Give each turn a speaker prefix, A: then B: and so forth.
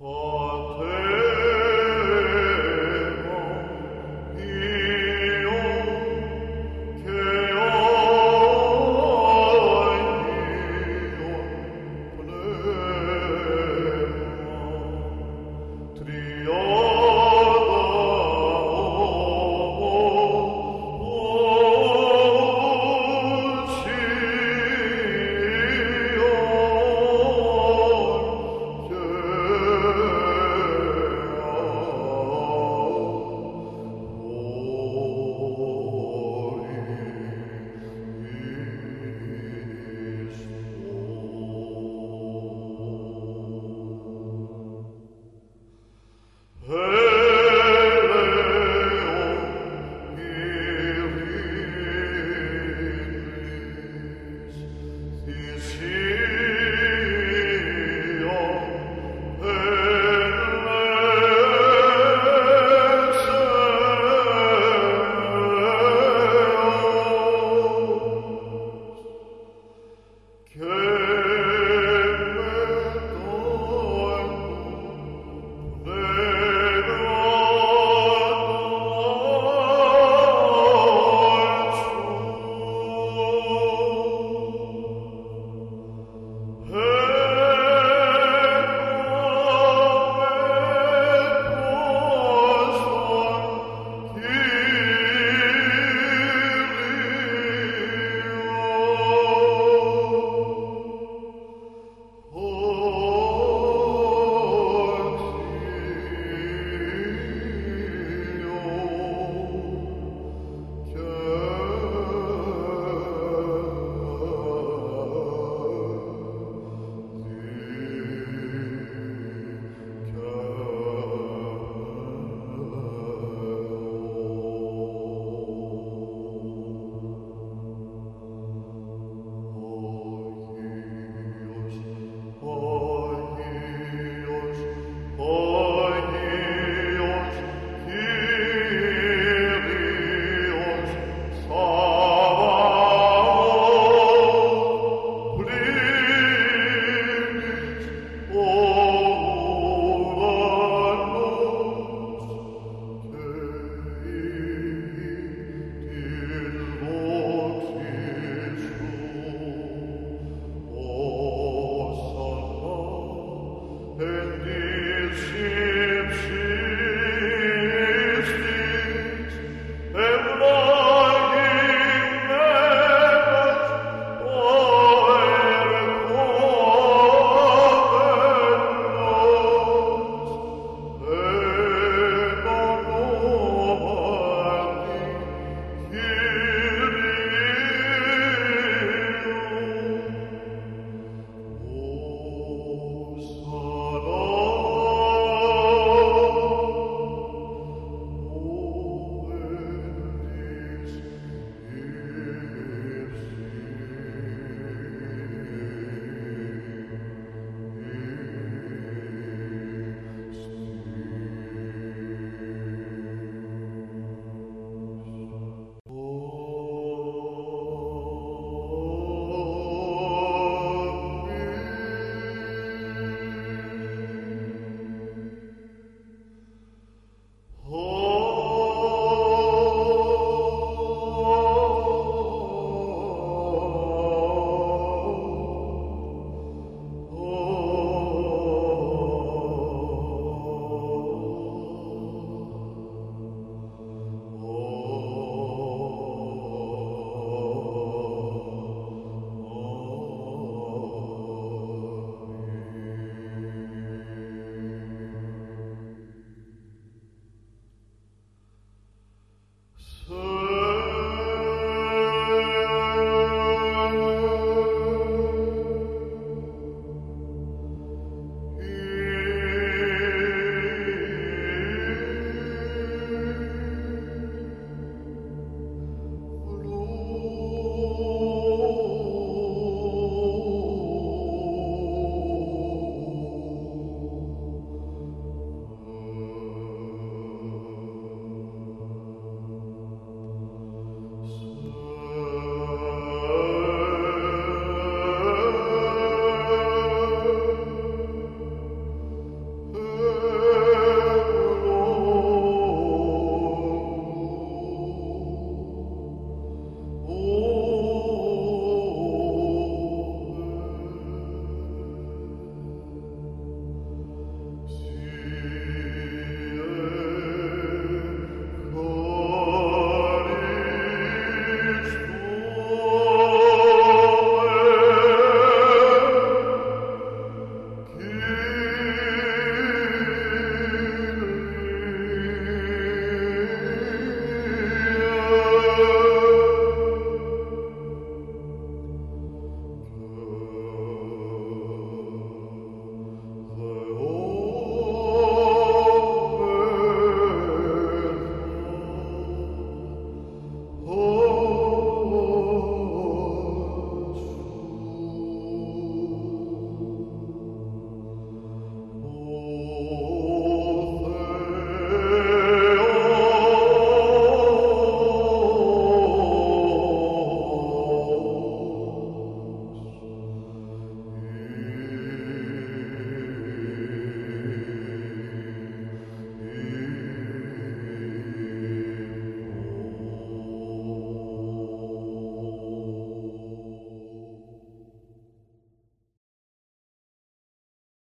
A: Oh